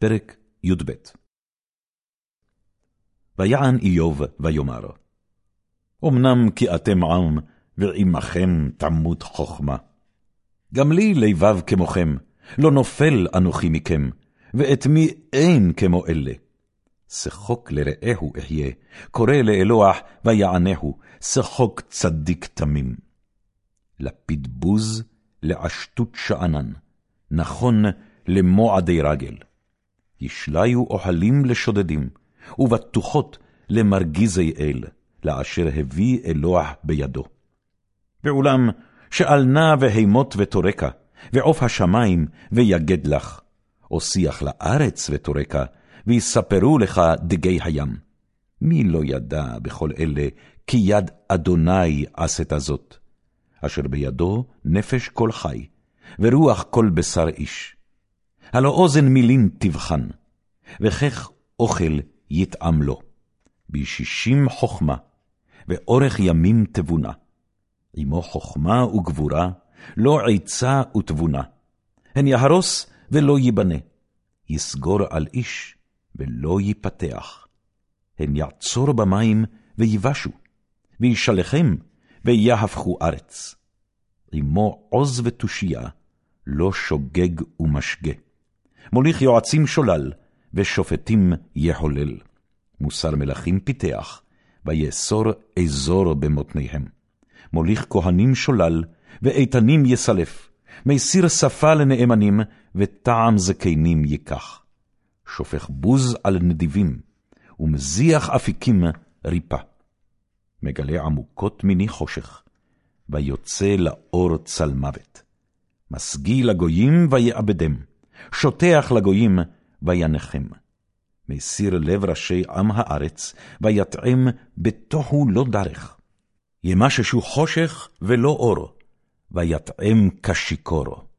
פרק י"ב ויען איוב ויאמר, אמנם כי אתם עם, ועמכם תמות חכמה. גם לי לבב כמוכם, לא נופל אנוכי מכם, ואת מי אין כמו אלה. שחוק לרעהו אחיה, קורא לאלוה ויענהו, שחוק צדיק תמים. לפיד בוז, לעשתות שאנן, נכון למועדי רגל. ישליו אוהלים לשודדים, ובטוחות למרגיזי אל, לאשר הביא אלוה בידו. ואולם, שאל נא בהימות ותורקה, ועוף השמים ויגד לך, או שיח לארץ ותורקה, ויספרו לך דגי הים. מי לא ידע בכל אלה, כי יד אדוני עשת זאת, אשר בידו נפש כל חי, ורוח כל בשר איש. הלא אוזן מילין תבחן, וכך אוכל יטעם לו. בישישים חכמה, ואורך ימים תבונה. עמו חכמה וגבורה, לא עצה ותבונה. הן יהרוס ולא ייבנה, יסגור על איש ולא ייפתח. הן יעצור במים ויבשו, וישלחם ויהפכו ארץ. עמו עוז ותושייה, לא שוגג ומשגה. מוליך יועצים שולל, ושופטים יחולל. מוסר מלכים פיתח, ויאסור אזור במותניהם. מוליך כהנים שולל, ואיתנים יסלף. מסיר שפה לנאמנים, וטעם זקנים ייקח. שופך בוז על נדיבים, ומזיח אפיקים ריפה. מגלה עמוקות מיני חושך, ויוצא לאור צל מוות. משגיא לגויים ויעבדם, שוטח לגויים וינחם. מסיר לב ראשי עם הארץ, ויטעם בתוהו לא דרך. ימששו חושך ולא אור, ויטעם כשיכורו.